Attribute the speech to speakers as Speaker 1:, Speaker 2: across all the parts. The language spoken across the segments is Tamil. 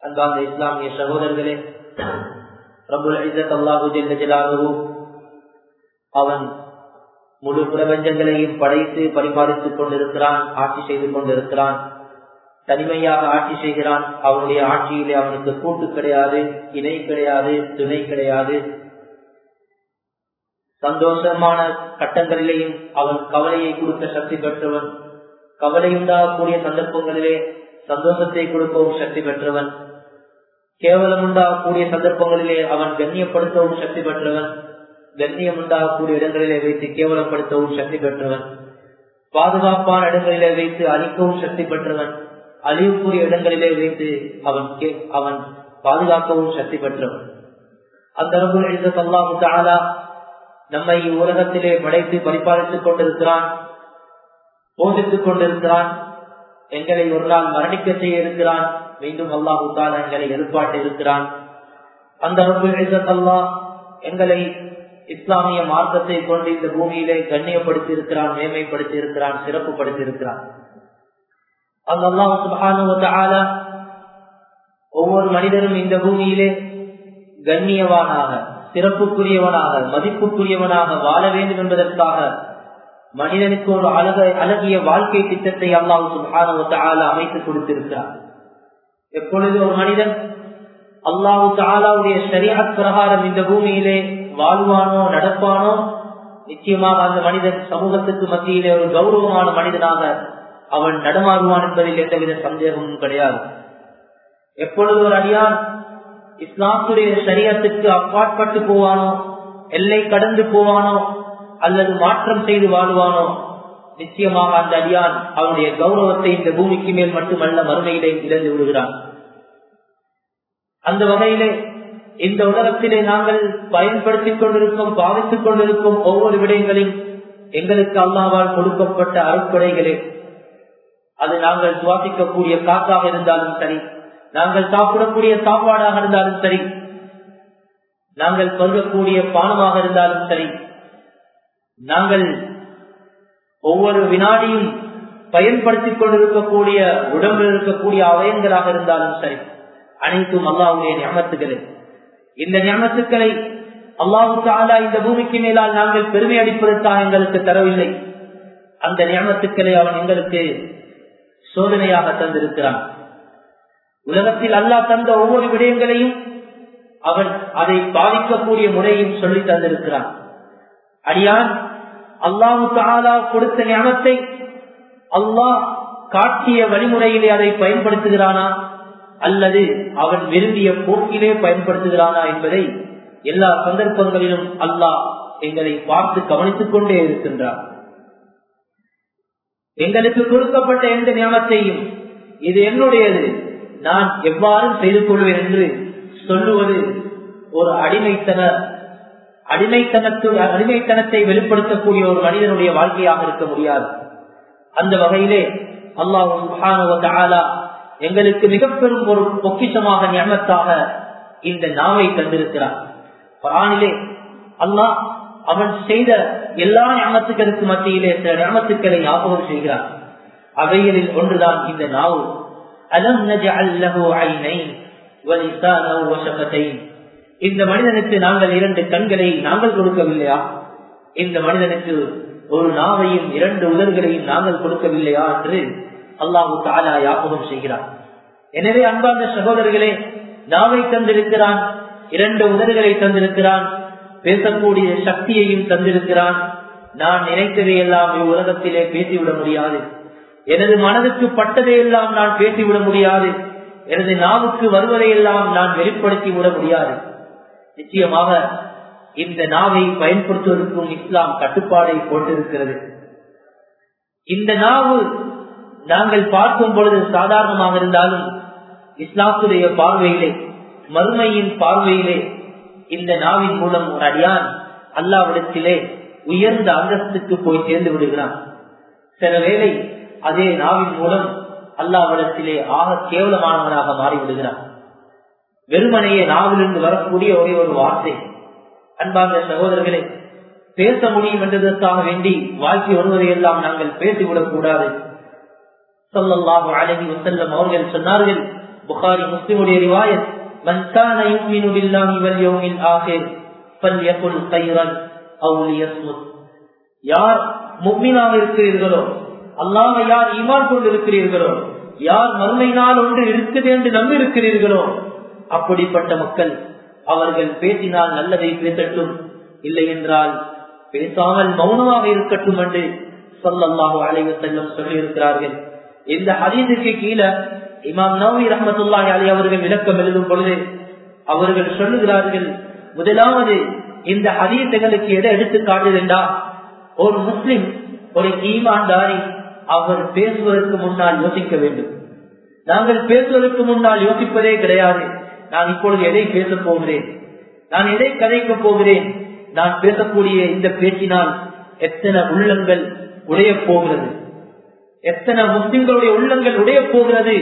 Speaker 1: அன்பார்ந்த இஸ்லாமிய சகோதரர்களே அவன் முழு பிரபஞ்சங்களையும் படைத்து பரிபாலித்துக் கொண்டிருக்கிறான் ஆட்சி செய்து கொண்டிருக்கிறான். தனிமையாக ஆட்சி செய்கிறான். அவனுடைய ஆட்சியிலே அவனுக்கு கூட்டு கிடையாது இணை கிடையாது துணை கிடையாது. சந்தோஷமான கட்டங்களிலேயும் அவன் கவலையை கொடுக்க சக்தி பெற்றவன். கவலை உண்டாகக்கூடிய சந்தர்ப்பங்களிலே சந்தோஷத்தை கொடுக்கவும் சக்தி பெற்றவன். கேவலம் உண்டாகக்கூடிய சந்தர்ப்பங்களிலே அவன் கண்ணியப்படுத்தவும் சக்தி பெற்றவன். கண்ணியம் உண்டாகக்கூடிய இடங்களிலே வைத்து கேவலப்படுத்தவும் சக்தி பெற்றவன். பாதுகாப்பான இடங்களிலே வைத்து அழிக்கவும் சக்தி பெற்றவன். அழிவுக்குரிய இடங்களிலே வைத்து அவன் அவன் பாதுகாக்கவும் சக்தி பெற்றவன். அந்த அல்லாஹு நம்மை உலகத்திலே படைத்து பரிபாலித்துக் கொண்டிருக்கிறான் போதித்துக் கொண்டிருக்கிறான். எங்களை ஒரு நாள் மரணிக்க செய்ய இருக்கிறான். மீண்டும் அல்லாஹு தாலா எங்களை எழுப்பாட்டு இருக்கிறான். அந்த அல்லா எங்களை இஸ்லாமிய மார்க்கத்தை கொண்டு இந்த பூமியிலே கண்ணியப்படுத்தி இருக்கிறான் மேன்மைப்படுத்தி இருக்கிறான் சிறப்புப்படுத்தி இருக்கிறான் அந்த அல்லாஹ் ஒவ்வொரு மனிதரும் இந்த பூமியிலே கண்ணியவானாக சிறப்புக்குரியவனாக மதிப்புக்குரியவனாக வாழ வேண்டும் என்பதற்காக மனிதனுக்கு ஒரு அழக அழகிய வாழ்க்கை திட்டத்தை அல்லாஹ் சுபான அமைத்து கொடுத்திருக்கிறார். எப்பொழுது ஒரு மனிதன் அல்லாஹு தாலாவுடைய சரியாத் பிரகாரம் இந்த பூமியிலே வாழ்வானோ நடப்பானோ நிச்சயமாக அந்த மனிதன் சமூகத்துக்கு மத்தியிலே ஒரு கௌரவமான மனிதனாக அவன் நடமாறுவான் என்பதில் எந்தவித சந்தேகமும் கிடையாது. எப்பொழுது ஒரு அடியான் இஸ்லாத்துடைய சரியத்துக்கு அப்பாற்பட்டு போவானோ எல்லை கடந்து போவானோ அல்லது மாற்றம் செய்து வாழ்வானோ? நிச்சயமாக அந்த அடியான் அவனுடைய கௌரவத்தை இந்த பூமிக்கு மேல் மட்டுமல்ல மறுமையிலே இழந்து விடுகிறான். அந்த வகையிலே இந்த உலகத்திலே நாங்கள் பயன்படுத்திக் கொண்டிருக்கும் பாவித்துக் கொண்டிருக்கும் ஒவ்வொரு விடயங்களையும் எங்களுக்கு அல்லாவால் கொடுக்கப்பட்ட அறுப்படைகளே அது நாங்கள் சுவாசிக்கக்கூடிய காக்காக இருந்தாலும் சரி நாங்கள் சாப்பிடக்கூடிய சாப்பாடாக இருந்தாலும் சரி நாங்கள் பருகக்கூடிய பானமாக இருந்தாலும் சரி நாங்கள் ஒவ்வொரு வினாடியும் பயன்படுத்திக் கொண்டிருக்கக்கூடிய உடம்பில் இருக்கக்கூடிய அவயங்களாக இருந்தாலும் சரி அனைத்தும் அல்லாவுடைய ஞாபகத்துக்களே இந்த ஞாபகத்துக்களை அல்லாஹு தாலா இந்த பூமிக்கு மேலால் நாங்கள் பெருமை அடிப்பதற்காக எங்களுக்கு தரவில்லை. அந்த ஞாபகத்துக்களை அவன் எங்களுக்கு சோதனையாக தந்திருக்கிறான். உலகத்தில் அல்லாஹ் தந்த ஒவ்வொரு விடயங்களையும் அவன் அதை பாதிக்கக்கூடிய முறையும் சொல்லி தந்திருக்கிறான். அடியான் அல்லாஹு தாலா கொடுத்த ஞானத்தை அல்லாஹ் காட்டிய வழிமுறையிலே அதை பயன்படுத்துகிறானா? அல்லது அவன் விரும்பிய போக்கிலே பயன்படுத்துகிறானா என்பதை எல்லா சந்தர்ப்பங்களிலும் அல்லாஹ் எங்களை பார்த்து கவனித்துக் கொண்டே இருக்கின்றார் எங்களுக்கு கொடுக்கப்பட்ட எந்த ஞானத்தையும் இது என்னுடையது நான் எவ்வாறு செய்து கொள்வேன் என்று சொல்லுவது ஒரு அடிமைத்தன அடிமைத்தனத்து அடிமைத்தனத்தை வெளிப்படுத்தக்கூடிய ஒரு மனிதனுடைய வாழ்க்கையாக இருக்க முடியாது. அந்த வகையிலே அல்லாஹு எங்களுக்கு மிக பெரும் ஒரு பொக்கிஷமாக ஞானத்தாக இந்த நாவை தந்திருக்கிறார். குரானிலே அல்லாஹ் அவன் செய்த எல்லா ஞானத்துக்களுக்கு மத்தியிலே சில ஞானத்துக்களை ஞாபகம் செய்கிறார். அவைகளில் ஒன்றுதான் இந்த நாவு. அலம் நஜஅல்லஹு ஐனைன் வலிசானஹு வஷஃபதைன் இந்த மனிதனுக்கு நாங்கள் இரண்டு கண்களை நாங்கள் கொடுக்கவில்லையா? இந்த மனிதனுக்கு ஒரு நாவையும் இரண்டு உதல்களையும் நாங்கள் கொடுக்கவில்லையா என்று அல்லாஹு தாலா யாபகம் செய்கிறார் எனவே அன்பார்ந்த சகோதரர்களே நாவை தந்திருக்கிறான் இரண்டு உதல்களை தந்திருக்கிறான் பேசக்கூடிய சக்தியையும் தந்திருக்கிறான். நான் நினைத்ததையெல்லாம் இவ்வுலகத்திலே பேசிவிட முடியாது. எனது மனதுக்கு பட்டதையெல்லாம் நான் பேசிவிட முடியாது. எனது நாவுக்கு வருவதையெல்லாம் நான் வெளிப்படுத்தி விட முடியாது. நிச்சயமாக இந்த நாவை பயன்படுத்துவதற்கும் இஸ்லாம் கட்டுப்பாடை போட்டிருக்கிறது இந்த நாவு நாங்கள் பார்க்கும் பொழுது சாதாரணமாக இருந்தாலும் இஸ்லாத்துடைய பார்வையிலே மறுமையின் பார்வையிலே இந்த நாவின் மூலம் ஒரு அடியான் அல்லாவிடத்திலே உயர்ந்த அந்தஸ்துக்கு போய் சேர்ந்து விடுகிறான். சில வேளை அதே நாவின் மூலம் அல்லாவிடத்திலே ஆக கேவலமானவனாக மாறிவிடுகிறான். வெறுமனையே நாவிலிருந்து வரக்கூடிய ஒரே ஒரு வார்த்தை. அன்பார்ந்த சகோதரர்களை பேச முடியும் என்றதற்காக வேண்டி வாழ்க்கை வருவதையெல்லாம் நாங்கள் பேசிவிடக் கூடாது. சொல்லல்லாஹு அழகி வசல்லம் அவர்கள் சொன்னார்கள் புகாரி முஸ்லிமுடைய ரிவாயத் மன் கான யுமினு பில்லாஹி வல் யௌமில் ஆகிர் ஃபல்யகுல் கைரன் அவ் யார் முக்மினாக இருக்கிறீர்களோ அல்லாஹ் யார் ஈமான் கொண்டு இருக்கிறீர்களோ யார் மறுமை நாள் ஒன்று இருக்குது என்று நம்பி இருக்கிறீர்களோ அப்படிப்பட்ட மக்கள் அவர்கள் பேசினால் நல்லதை பேசட்டும். இல்லை என்றால் பேசாமல் மௌனமாக இருக்கட்டும் என்று சொல்லல்லாஹு அழைவு செல்லும் சொல்லியிருக்கிறார்கள். இந்த ஹதீஸுக்கு கீழே இமாம் நவி ரஹமத்துல்லாஹி அலி அவர்கள் விளக்கம் எழுதும் பொழுது அவர்கள் சொல்லுகிறார்கள் முதலாவது இந்த ஹதீசுகளுக்கு எதை எடுத்து காட்டுதுண்டா ஒரு முஸ்லிம் ஒரு ஈமான்தாரி அவர் பேசுவதற்கு முன்னால் யோசிக்க வேண்டும். நாங்கள் பேசுவதற்கு முன்னால் யோசிப்பதே கிடையாது. நான் இப்பொழுது எதை பேசப் போகிறேன்? நான் எதை கதைக்கப் போகிறேன்? நான் பேசக்கூடிய இந்த பேச்சினால் எத்தனை உள்ளங்கள் உடைய போகிறது? எத்தனை முஸ்லிம்களுடைய உள்ளங்கள் உடைய போகிறது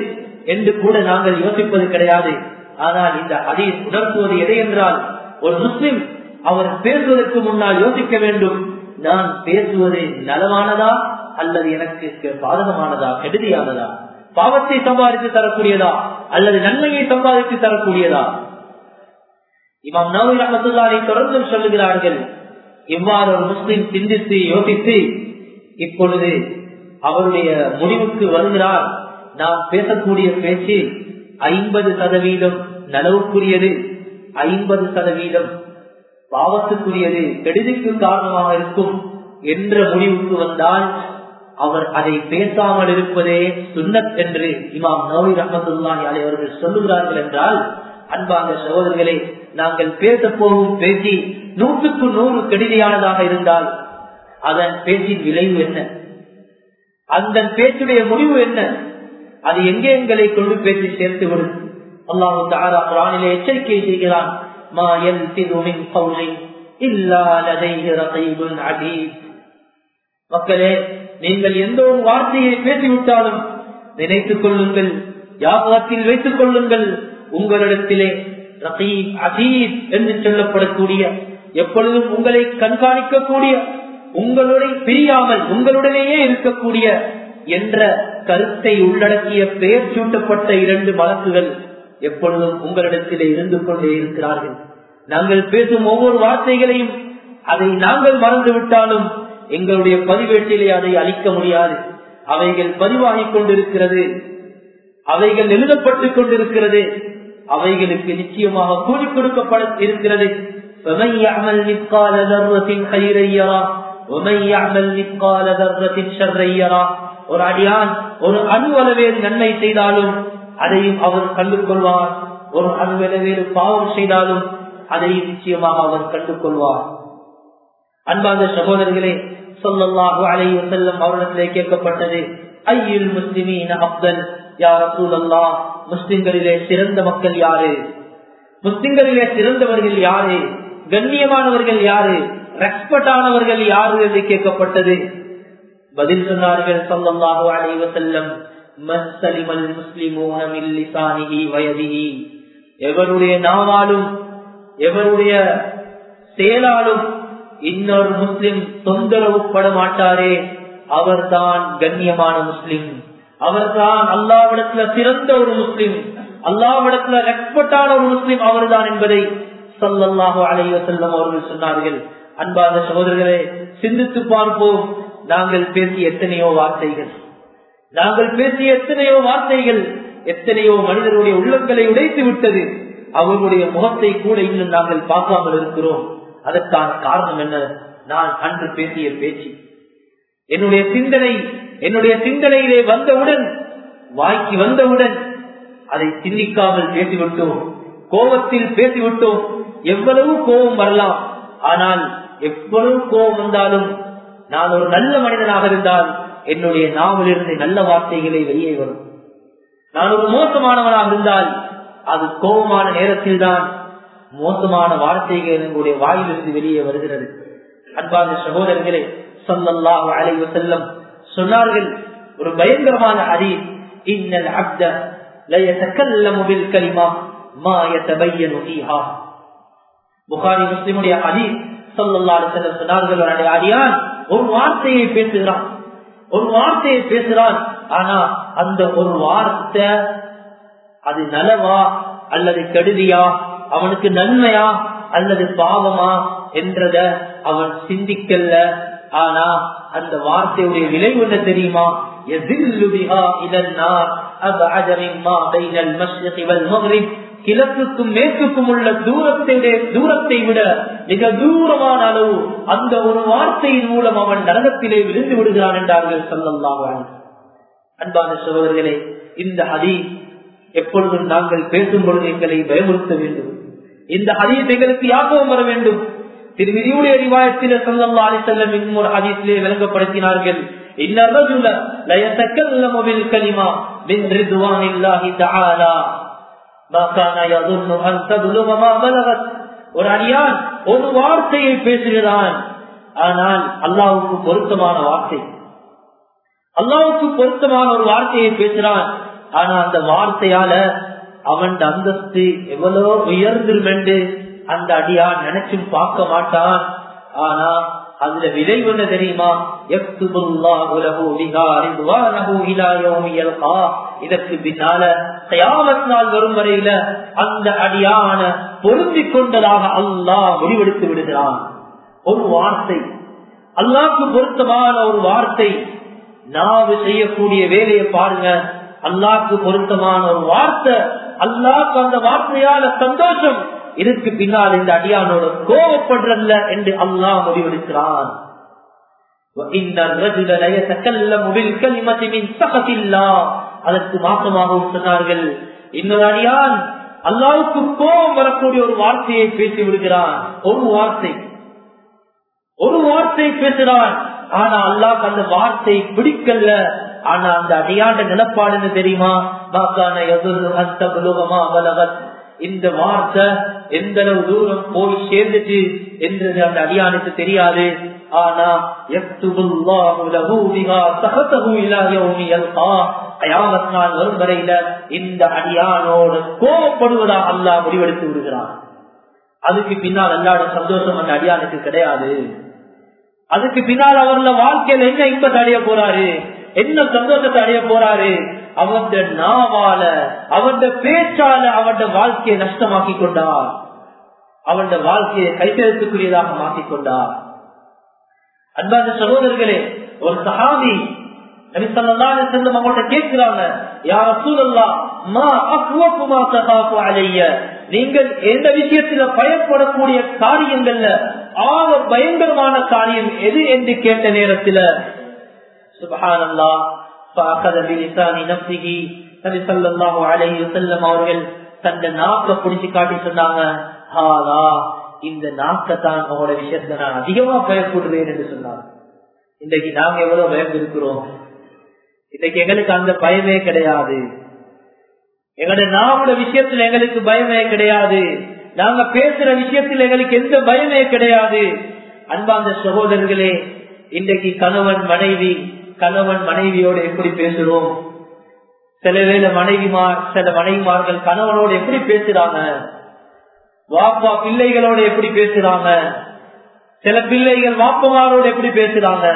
Speaker 1: என்று கூட நாங்கள் யோசிப்பது கிடையாது. ஆனால் இந்த ஹதீஸ் உணர்த்துவது எதை என்றால் ஒரு முஸ்லிம் அவர் பேசுவதற்கு முன்னால் யோசிக்க வேண்டும் நான் பேசுவது நலமானதா அல்லது எனக்கு பாதகமானதா கெடுதியானதா? பாவத்தை சம்பாதித்து தரக்கூடியதா? அல்லது நன்மையை சம்பாதித்து தரக்கூடியதா? இமாம் நவி ரஹமத்துல்லாரை தொடர்ந்து சொல்லுகிறார்கள் இவ்வாறு ஒரு முஸ்லிம் சிந்தித்து யோசித்து இப்பொழுது அவருடைய முடிவுக்கு வருகிறார். நாம் பேசக்கூடிய பேச்சு ஐம்பது சதவீதம் நலவுக்குரியது ஐம்பது சதவீதம் பாவத்துக்குரியது கெடுதிக்கு காரணமாக இருக்கும் என்ற முடிவுக்கு வந்தால் அவர் அதை பேசாமல் இருப்பதே சுண்ணத் என்று இமாம் நோய் ரஹமத்துல்லாஹி அலை அவர்கள் சொல்லுகிறார்கள் என்றால் அன்பாக சகோதரர்களை நாங்கள் பேச போகும் பேச்சு நூற்றுக்கு நூறு கடிதையானதாக இருந்தால் அதன் பேச்சின் விளைவு என்ன? அந்த பேச்சுடைய முடிவு என்ன? அது எங்கே எங்களை கொண்டு பேசி சேர்த்து விடும் அல்லாஹு தாரா குரானிலே எச்சரிக்கை செய்கிறான் மா எல் திருமின் கவுலை இல்லா மக்களே நீங்கள் எந்த ஒரு வார்த்தையை பேசிவிட்டாலும் நினைத்துக் கொள்ளுங்கள் யாபகத்தில் வைத்துக் கொள்ளுங்கள். உங்களிடத்திலே ரகீப் என்று சொல்லப்படக்கூடிய எப்பொழுதும் உங்களை கண்காணிக்கக்கூடிய உங்களுடைய பிரியாமல் உங்களுடனேயே இருக்கக்கூடிய என்ற கருத்தை உள்ளடக்கிய பெயர் சூட்டப்பட்ட இரண்டு வழக்குகள் எப்பொழுதும் உங்களிடத்திலே இருந்து கொண்டே இருக்கிறார்கள். நாங்கள் பேசும் ஒவ்வொரு வார்த்தைகளையும் அதை நாங்கள் மறந்துவிட்டாலும் எங்களுடைய பதிவேட்டிலே அதை அழிக்க முடியாது. அவைகள் பதிவாகிக் கொண்டிருக்கிறது. அவைகள் எழுதப்பட்டுக் கொண்டிருக்கிறது. அவைகளுக்கு நிச்சயமாக கூலி கொடுக்கப்பட இருக்கிறது. ஒரு அடியான் ஒரு அணுவளவேறு நன்மை செய்தாலும் அதையும் அவர் கண்டு கொள்வார் ஒரு அணுவளவேறு பாவம் செய்தாலும் அதையும் நிச்சயமாக அவர் கண்டு கொள்வார் அன்பார்ந்த சகோதரர்களே சொல்லல்லாஹு அலை செல்லும் அவரிடத்திலே கேட்கப்பட்டது ஐயுல் முஸ்லிமீன் அப்தல் யார் அசூலல்லா முஸ்லிம்களிலே சிறந்த மக்கள் யாரு? முஸ்லிம்களிலே சிறந்தவர்கள் யாரு? கண்ணியமானவர்கள் யாரு? ரெஸ்பெக்ட் ஆனவர்கள் யாரு? என்று கேட்கப்பட்டது. பதில் சொன்னார்கள் சொல்லல்லாஹு அலைஹி வஸல்லம் எவருடைய நாவாலும் எவருடைய செயலாலும் இன்னொரு முஸ்லிம் தொந்தரவு பட மாட்டாரே. அவர்தான் கண்ணியமான முஸ்லிம். அவர்தான் அல்லாவிடத்துல சிறந்த ஒரு முஸ்லிம். அல்லாவிடத்துல ரெஸ்பெக்டான ஒரு முஸ்லிம் அவர்தான் என்பதை சல்லல்லாஹு அலைய செல்லம் அவர்கள் சொன்னார்கள். அன்பான சகோதரர்களே சிந்தித்து பார்ப்போம். நாங்கள் பேசிய எத்தனையோ வார்த்தைகள். நாங்கள் பேசிய எத்தனையோ வார்த்தைகள் எத்தனையோ மனிதருடைய உள்ளங்களை உடைத்து விட்டது. அவர்களுடைய முகத்தை கூட இன்னும் நாங்கள் பார்க்காமல் இருக்கிறோம். அதற்கான காரணம் என்ன? நான் அன்று பேசிய பேச்சு. என்னுடைய சிந்தனை என்னுடைய சிந்தனையிலே வந்தவுடன் வாய்க்கு வந்தவுடன் அதை சிந்திக்காமல் பேசிவிட்டோம். கோபத்தில் பேசிவிட்டோம். எவ்வளவு கோபம் வரலாம். ஆனால் எவ்வளவு கோபம் வந்தாலும் நான் ஒரு நல்ல மனிதனாக இருந்தால் என்னுடைய நாவிலிருந்து நல்ல வார்த்தைகளை வெளியே வரும். நான் ஒரு மோசமானவனாக இருந்தால் அது கோபமான நேரத்தில் தான் மோசமான வார்த்தைகள் என்னுடைய வாயிலிருந்து வெளியே வருகிறது. அன்பான சகோதரர்களே சொல்லல்லாஹு அலைவ செல்லம் சொன்னார்கள் ஒரு பயங்கரமான அரி இன்னல் அப்த லயதக்கல்லமு பில் கலிமா மா யதபையனு புகாரி முஸ்லிமுடைய அதி சொல்லல்லா சொன்னார்கள் ஒரு அடியான் ஒரு வார்த்தையை பேசுகிறான். ஒரு வார்த்தையை பேசுகிறான். ஆனா அந்த ஒரு வார்த்தை அது நலவா அல்லது கெடுதியா? அவனுக்கு நன்மையா அல்லது பாவமா என்றத அவன் சிந்திக்கல ஆனா அந்த வார்த்தையுடைய விலை என்ன தெரியுமா? கிழக்குக்கும் மேற்குக்கும் உள்ள தூரத்தை தூரத்தை விட மிக தூரமான அளவு அந்த ஒரு வார்த்தையின் மூலம் அவன் நரகத்திலே விழுந்து விடுகிறான் என்றார்கள் சொல்லல்லாக அன்பான சகோதரர்களே இந்த ஹதி எப்பொழுதும் நாங்கள் பேசும் பொழுது எங்களை பயமுறுத்த வேண்டும். இந்த ஹதீஸ் எங்களுக்கு யாபகம் வர வேண்டும். திருவிதியுடைய ரிவாயத்தில சொல்லல்லா அலி செல்லம் இன்னும் ஒரு ஹதீஸிலே விளங்கப்படுத்தினார்கள். ஒரு அடியான் ஒரு வார்த்தையை பேசுகிறான். ஆனால் அல்லாவுக்கு பொருத்தமான வார்த்தை. அல்லாவுக்கு பொருத்தமான ஒரு வார்த்தையை பேசுறான் ஆனா அந்த வார்த்தையால அவன் அந்தஸ்து எவ்வளவு உயர்ந்திரும் என்று அந்த அடியான் நினைச்சும் பார்க்க மாட்டான். ஆனா அதுல விளைவு என்ன தெரியுமா? இதற்கு பின்னால நாள் வரும் வரையில அந்த அடியான பொருந்தி கொண்டதாக அல்லாஹ் முடிவெடுத்து விடுகிறான். ஒரு வார்த்தை. அல்லாக்கு பொருத்தமான ஒரு வார்த்தை. நாவு செய்யக்கூடிய வேலையை பாருங்க. அல்லாக்கு பொருத்தமான ஒரு வார்த்தை. அல்லாக்கு அந்த வார்த்தையால சந்தோஷம். இதற்கு பின்னால் இந்த அடியானோட கோபப்படுறல்ல என்று அல்லாஹ் முடிவெடுக்கிறான். அதற்கு மாற்றமாகவும் சொன்னார்கள் இன்னொரு அடியான் அல்லாவுக்கு கோபம் வரக்கூடிய ஒரு வார்த்தையை பேசி விடுகிறான். ஒரு வார்த்தை. ஒரு வார்த்தை பேசுறான் ஆனா அல்லாஹ் அந்த வார்த்தை பிடிக்கல ஆனா அந்த அடியாண்ட நிலப்பாடுன்னு தெரியுமா? இந்த வார்த்தை எந்த அளவு தூரம் போய் சேர்ந்துச்சு என்றது அந்த அடியானுக்கு தெரியாது. ஆனா வரும் வரையில இந்த அடியானோட கோபப்படுவதா அல்லாஹ் முடிவெடுத்து விடுகிறான். அதுக்கு பின்னால் அல்லாட சந்தோஷம் அந்த அடியானுக்கு கிடையாது. அதுக்கு பின்னால் அவர்ல வாழ்க்கையில என்ன இன்பத்தை அடைய போறாரு? என்ன சந்தோஷத்தை அடைய போறாரு? அவன் நாவால அவன் பேச்சால அவன் வாழ்க்கையை நஷ்டமாக்கி கொண்டார். அவன் வாழ்க்கையை கைத்தெழுத்துக்குரியதாக மாற்றிக் கொண்டார். அன்பான சகோதரர்களே ஒரு சகாதி அவங்கள்ட்ட கேட்கிறாங்க யார் சூழல்லா மா அக்குவப்புமா சகாப்பு அலைய நீங்கள் எந்த விஷயத்துல பயப்படக்கூடிய காரியங்கள்ல ஆக பயங்கரமான காரியம் எது என்று கேட்ட நேரத்துல சுபஹானல்லா அவர்கள் தந்த நாக்க புடிச்சு காட்டி சொன்னாங்க இந்த நாக்கத்தான் உங்களோட விஷயத்துல நான் அதிகமா பயப்படுவேன் என்று சொன்னாங்க. இன்றைக்கு நாங்க எவ்வளவு பயந்து இருக்கிறோம் இன்னைக்கு எங்களுக்கு அந்த பயமே கிடையாது. எங்களோட நாவோட விஷயத்துல எங்களுக்கு பயமே கிடையாது. நாங்க பேசுற விஷயத்துல எங்களுக்கு எந்த பயமே கிடையாது. அன்பாந்த சகோதரர்களே இன்றைக்கு கணவன் மனைவி கணவன் மனைவியோடு எப்படி பேசுறோம்? சில வேலை மனைவிமார் சில மனைவிமார்கள் கணவனோடு எப்படி பேசுறாங்க? வாப்பா பிள்ளைகளோட எப்படி பேசுறாங்க? சில பிள்ளைகள் வாப்பமாரோடு எப்படி பேசுறாங்க?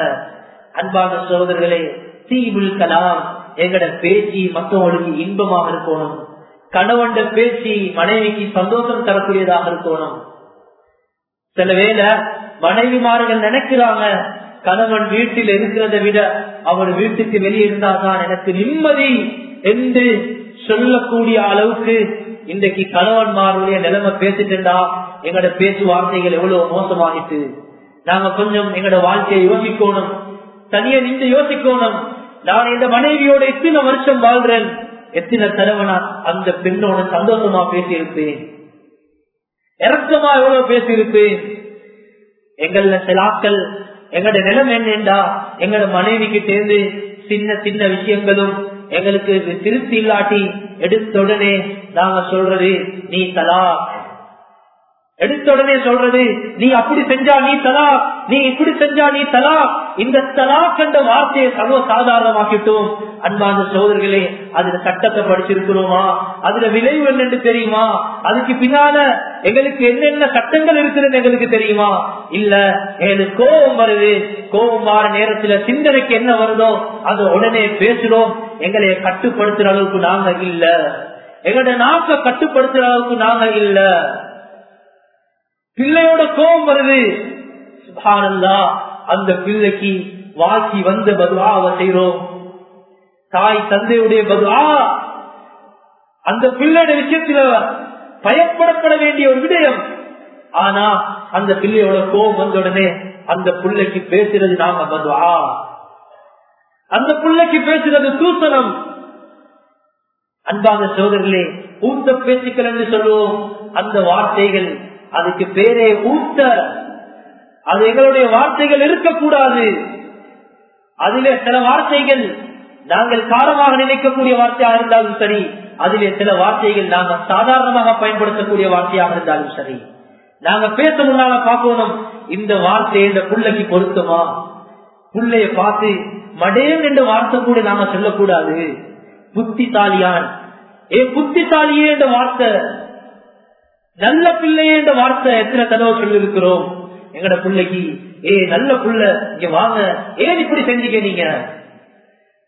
Speaker 1: அன்பான சோதர்களே தீபுல் கலாம் எங்கட பேச்சு மற்றவங்களுக்கு இன்பமாக இருக்கணும். கணவன் பேச்சு மனைவிக்கு சந்தோஷம் தரக்கூடியதாக இருக்கணும். சில வேளை மனைவிமார்கள் நினைக்கிறாங்க கணவன் வீட்டில் இருக்கிறதை விட அவர் வீட்டுக்கு வெளியிருந்தால்தான் எனக்கு நிம்மதி என்று சொல்லக்கூடிய அளவுக்கு இன்றைக்கு கணவன்மாருடைய நிலைமை பேசிட்டா எங்களோட பேச்சுவார்த்தைகள் எவ்வளவு மோசமாகிட்டு. நாங்க கொஞ்சம் எங்களோட வாழ்க்கையை யோசிக்கணும். தனியா நின்று யோசிக்கணும். நான் இந்த மனைவியோட எத்தனை வருஷம் வாழ்றேன்? எத்தனை தடவை நான் அந்த பெண்ணோட சந்தோஷமா பேசியிருப்பேன்? இறக்கமா எவ்வளவு பேசியிருப்பேன்? எங்கள சில ஆட்கள் எங்களோட நிலம் என்னண்டா எங்களோட மனைவிக்கு சேர்ந்து சின்ன சின்ன விஷயங்களும் எங்களுக்கு திருப்தி இல்லாட்டி எடுத்த உடனே நாங்க சொல்றது நீ தலா எடுத்த உடனே சொல்றது நீ அப்படி செஞ்சா நீ தலா நீ இப்படி செஞ்சா நீ தலா இந்த தலா கண்ட வார்த்தையை சர்வ சாதாரணமாக்கிட்டோம் அன்பான சோதர்களே அதுல சட்டத்தை படிச்சிருக்கிறோமா? அதுல விளைவு என்னன்னு தெரியுமா? அதுக்கு பின்னால எங்களுக்கு என்னென்ன சட்டங்கள் இருக்குதுன்னு எங்களுக்கு தெரியுமா? இல்ல எங்களுக்கு கோபம் வருது. கோபம் வர நேரத்துல சிந்தனைக்கு என்ன வருதோ அதை உடனே பேசுறோம். எங்களை கட்டுப்படுத்துற அளவுக்கு நாங்க இல்ல. எங்களோட நாக்க கட்டுப்படுத்துற அளவுக்கு நாங்க இல்ல. பிள்ளையோட கோபம் வருது. சுபானந்தா அந்த பிள்ளைக்கு வாசி வந்த பதுவாவை செய்யறோம் தாய் தந்தையுடைய பதுவா அந்த பிள்ளையோட விஷயத்துல பயப்படப்பட வேண்டிய ஒரு விடயம். ஆனா அந்த பிள்ளையோட கோபம் வந்த உடனே அந்த பிள்ளைக்கு பேசுறது நாம பதுவா. அந்த பிள்ளைக்கு பேசுறது தூசணம். அன்பான சோதரிலே ஊத்த பேச்சுக்கள் என்று சொல்லுவோம். அந்த வார்த்தைகள் அதுக்கு பேரே ஊத்த அது எங்களுடைய வார்த்தைகள் இருக்கக்கூடாது. அதிலே சில வார்த்தைகள் நாங்கள் காரமாக நினைக்கக்கூடிய வார்த்தையாக இருந்தாலும் சரி அதிலே சில வார்த்தைகள் நாங்கள் சாதாரணமாக பயன்படுத்தக்கூடிய வார்த்தையாக இருந்தாலும் சரி. நாங்க பேச முன்னால பார்க்கணும் இந்த வார்த்தை இந்த புள்ளைக்கு பொருத்தமா? புள்ளைய பார்த்து மடேன் என்ற வார்த்தை கூட நாம சொல்லக்கூடாது. புத்திசாலியான். ஏ புத்திசாலியே என்ற வார்த்தை நல்ல பிள்ளையே என்ற வார்த்தை எத்தனை தடவை சொல்லிருக்கிறோம் எங்கட பிள்ளைக்கு ஏ நல்ல புள்ள இங்க வாங்க. ஏன் இப்படி செஞ்சீங்க நீங்க?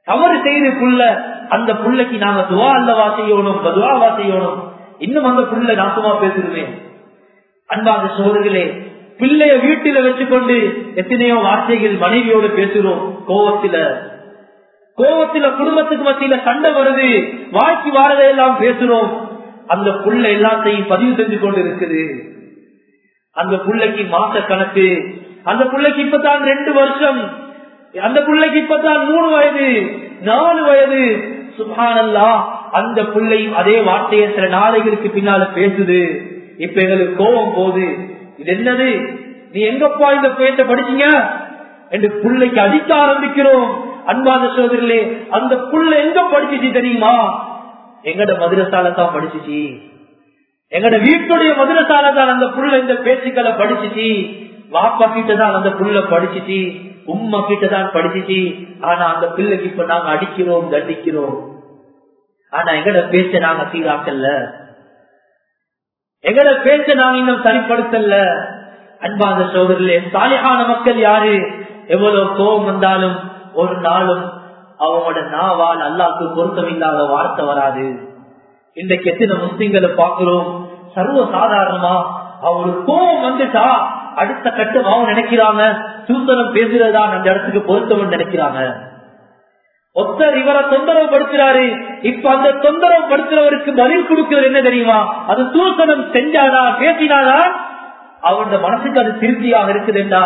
Speaker 1: தவறு செய்து புள்ள அந்த புள்ளைக்கு நாங்க துவா அல்லவா செய்யணும் பதுவாவா செய்யணும். இன்னும் அந்த புள்ள நாசமா பேசுருவேன் அன்பாக சோதர்களே பிள்ளைய வீட்டில வச்சுக்கொண்டு எத்தனையோ வார்த்தைகள் மனைவியோடு பேசுறோம் கோவத்தில. கோவத்தில குடும்பத்துக்கு மத்தியில சண்டை வருது வாழ்க்கை வாரதையெல்லாம் பேசுறோம். அந்த புள்ள எல்லாத்தையும் பதிவு செஞ்சு கொண்டு இருக்குது. அந்த பிள்ளைக்கு மாச கணக்கு. அந்த பிள்ளைக்கு இப்பதான் ரெண்டு வருஷம். அந்த பிள்ளைக்கு இப்பதான் மூணு வயது நாலு வயது. சுபானல்லா அந்த பிள்ளையும் அதே வார்த்தையை சில நாளைகளுக்கு பின்னால பேசுது. இப்ப எங்களுக்கு கோபம் போகுது. இது என்னது? நீ எங்கப்பா இந்த பேச்ச படிச்சீங்க? என்று பிள்ளைக்கு அடிக்க ஆரம்பிக்கிறோம் அன்பான சோதரிலே அந்த புள்ள எங்க படிச்சிச்சு தெரியுமா? எங்கட மதுரசால தான் படிச்சிச்சு. எங்கட வீட்டுடைய மதுரசால தான் அந்த புள்ள இந்த பேச்சுக்களை படிச்சுச்சு. வாப்பா கிட்ட தான் அந்த புள்ள படிச்சுச்சு. உம்மா கிட்ட தான் ஆனா அந்த பிள்ளைக்கு இப்ப நாங்க அடிக்கிறோம் தண்டிக்கிறோம். ஆனா எங்கட பேச்ச நாங்க சீராக்கல்ல எங்கட பேச்ச நாங்க இன்னும் சரிப்படுத்தல. அன்பாந்த சோதரிலே சாலிகான மக்கள் யாரு? எவ்வளவு கோபம் வந்தாலும் ஒரு நாளும் அவங்களோட நாவால் அல்லாக்கு பொருத்தமில்லாத வார்த்தை வராது. இன்றைக்கு எத்தனை முஸ்லிம்களை பாக்குறோம் சர்வ சாதாரணமா அவருக்கு கோபம் வந்துட்டா அடுத்த கட்டம் அவங்க நினைக்கிறாங்க. சூத்தனம் பேசுறதா அந்த இடத்துக்கு பொருத்தவன் நினைக்கிறாங்க. ஒத்தர் இவரை தொந்தரவு படுத்துறாரு இப்ப அந்த தொந்தரவு படுத்துறவருக்கு பதில் கொடுக்கிறது என்ன தெரியுமா? அது தூசணம் செஞ்சாதா பேசினாதா அவருடைய மனசுக்கு அது திருப்தியாக இருக்குதுண்டா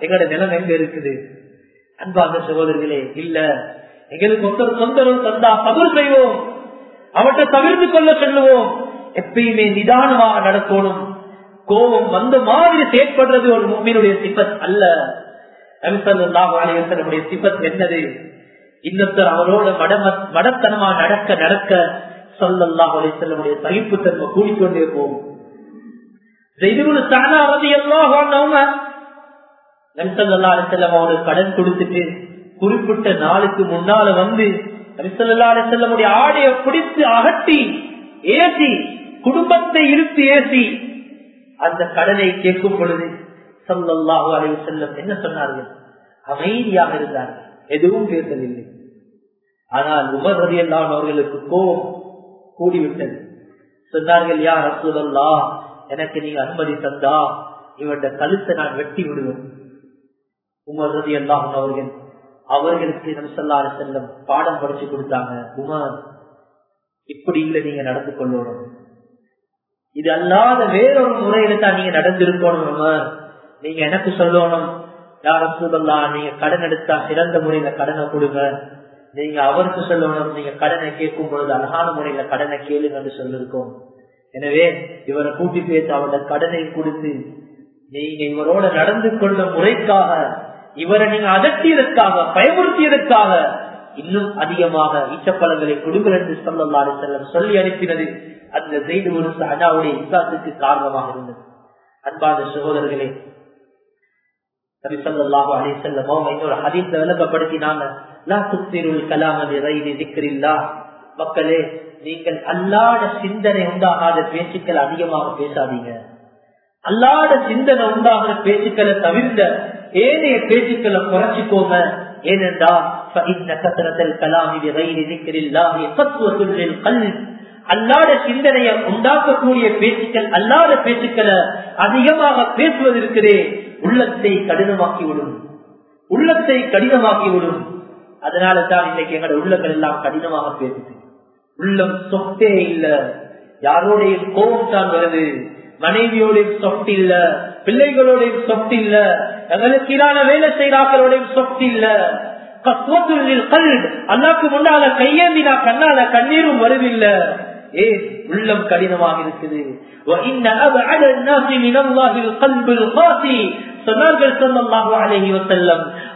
Speaker 1: எங்களோட நிலம் எங்க இருக்குது? அன்பாந்த சகோதரர்களே இல்ல. எங்களுக்கு ஒருத்தர் தொந்தரவு தந்தா பதில் செய்வோம். அவற்றை தவிர்த்து கொள்ள சொல்லுவோம். எப்பயுமே நிதானமாக நடக்கணும். கோபம் வந்த மாதிரி செயற்படுறது ஒரு மும்மினுடைய சிபத் அல்ல. நம்முடைய சிபத் என்னது? இன்னொருத்தர் அவரோட மடத்தனமா நடக்க நடக்க சொல்லல்லா செல்லமுடைய சகிப்புத்தன்மை கூடிக்கொண்டே போகும். கடன் கொடுத்துட்டு குறிப்பிட்ட நாளுக்கு முன்னால வந்து செல்லமுடைய ஆடைய பிடித்து அகட்டி ஏசி குடும்பத்தை இழுத்து ஏசி. அந்த கடனை கேட்கும் பொழுது சல்லாஹு அலைவு செல்லம் என்ன சொன்னார்கள்? அமைதியாக இருந்தார்கள். எதுவும் பேசவில்லை. ஆனால் உமர் ரதி அல்லான் அவர்களுக்கு கோபம் கூடிவிட்டது. சொன்னார்கள் யார் அசுதல்லா எனக்கு நீங்க அனுமதி தந்தா. இவருடைய கழுத்தை நான் வெட்டி விடுவேன். உமர் ரதி அல்லாஹன் அவர்கள் அவர்களுக்கு நம்சல்லாறு செல்லம் பாடம் படிச்சு கொடுத்தாங்க. உமர் இப்படி இல்லை நீங்க நடந்து கொள்ளணும். இது அல்லாத வேறொரு முறையில தான் நீங்க நடந்திருக்கணும் உமர் நீங்க எனக்கு சொல்லணும். யார் அசுதல்லா நீங்க கடன் எடுத்தா சிறந்த முறையில கடனை கொடுங்க. நீங்க அவருக்கு சொல்லணும். நீங்க கடனை கேட்கும் பொழுது அழகான முறையில கடனை கேளுங்கன்னு சொல்லிருக்கோம் எனவே இவரை கூட்டி பேசி அவரோட கடனை கொடுத்து நீங்க இவரோட நடந்து கொள்ளும் முறைக்காக இவரை நீங்க அதட்டியதற்காக பயமுறுத்தியதற்காக இன்னும் அதிகமாக ஈச்சப்பழங்களை கொடுங்கள் என்று சொல்லலாறு செல்லம் சொல்லி அனுப்பினது அந்த செய்து ஒரு அண்ணாவுடைய இஸ்லாத்துக்கு காரணமாக இருந்தது. அன்பான சகோதரர்களே நபிசல்லாஹு அலி செல்லமோ இன்னொரு ஹதீஸ்ல விளக்கப்படுத்தினாங்க. மக்களே நீங்கள் அல்லாட சிந்தனை உண்டாகாத பேச்சுக்கள் அதிகமாக பேசாதீங்க. அல்லாட சிந்தனை உண்டாகிற பேச்சுக்களை தவிர்த்த ஏனைய பேச்சுக்களை குறைச்சிக்கோங்க. ஏனென்றா அல்லாத சிந்தனையை உண்டாக்கக்கூடிய பேச்சுக்கள் அல்லாத பேச்சுக்களை அதிகமாக பேசுவது இருக்குதே உள்ளத்தை கடினமாக்கிவிடும். உள்ளத்தை கடினமாக்கி விடும் அதனால தான் இன்னைக்கு எங்களோட உள்ளங்கள் எல்லாம் கடினமாக பேசுது. உள்ளம் சொத்தே இல்ல. யாரோடைய கோபம் தான் வருது. மனைவியோடைய சொத்து இல்ல பிள்ளைகளுடைய சொத்து இல்ல எங்களுக்கு இல்லாத வேலை செய்தாக்களுடைய சொத்து இல்ல அல்லாக்கு முன்னால கையேந்தினா கண்ணால கண்ணீரும் வருதில்ல ஏ உள்ளம் கடினமாக இருக்குது. சொன்னார்கள்